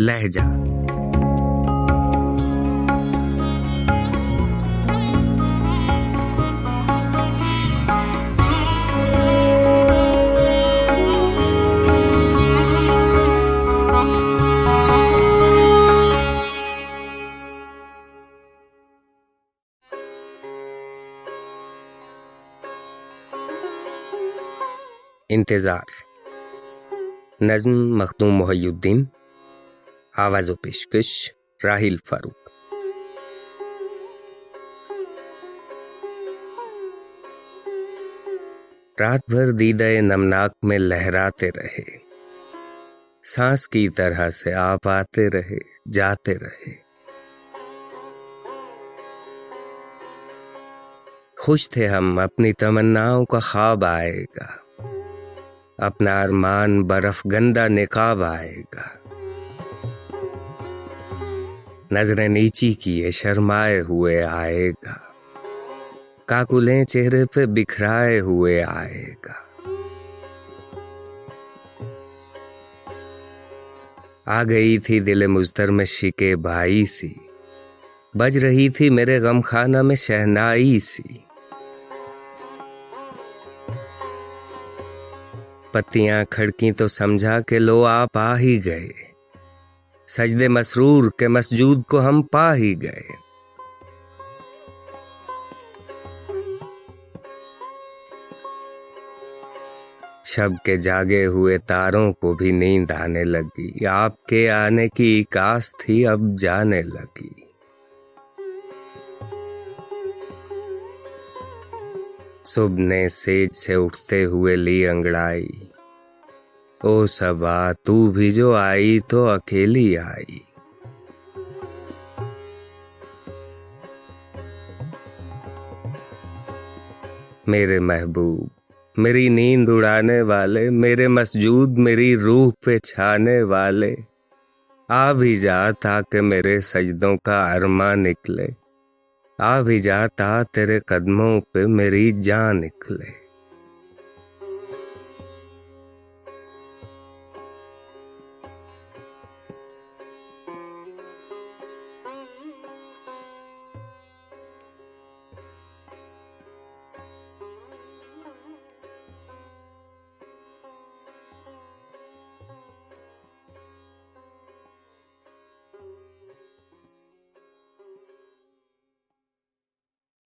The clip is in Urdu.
لہجہ۔ انتظار۔ نظم مخدوم محی الدین۔ آواز و پیشکش راہیل فاروق۔ رات بھر دیدہ نمناک میں لہراتے رہے۔ سانس کی طرح سے آپ آتے رہے، جاتے رہے۔ خوش تھے ہم، اپنی تمناؤں کا خواب آئے گا۔ اپنا ارمان برف گندا نقاب آئے گا۔ نظریں نیچی کیے شرمائے ہوئے آئے گا۔ کاکلیں چہرے پہ بکھرائے ہوئے آئے گا۔ آ گئی تھی دل مزتر میں شکے بھائی سی۔ بج رہی تھی میرے غم خانہ میں شہنائی سی۔ پتیاں کھڑکی تو سمجھا کہ لو آپ آ ہی گئے۔ سجدے مسرور کے مسجود کو ہم پا ہی گئے۔ شب کے جاگے ہوئے تاروں کو بھی نیند آنے لگی۔ آپ کے آنے کی کاس تھی، اب جانے لگی۔ صبح نے سیج سے اٹھتے ہوئے لی انگڑائی۔ او سبا، تو بھی جو آئی تو اکیلی آئی۔ میرے محبوب، میری نیند اڑانے والے، میرے مسجود، میری روح پہ چھانے والے، آ بھی جا تاکہ میرے سجدوں کا ارما نکلے۔ آ بھی جا جاتا تیرے قدموں پہ میری جان نکلے۔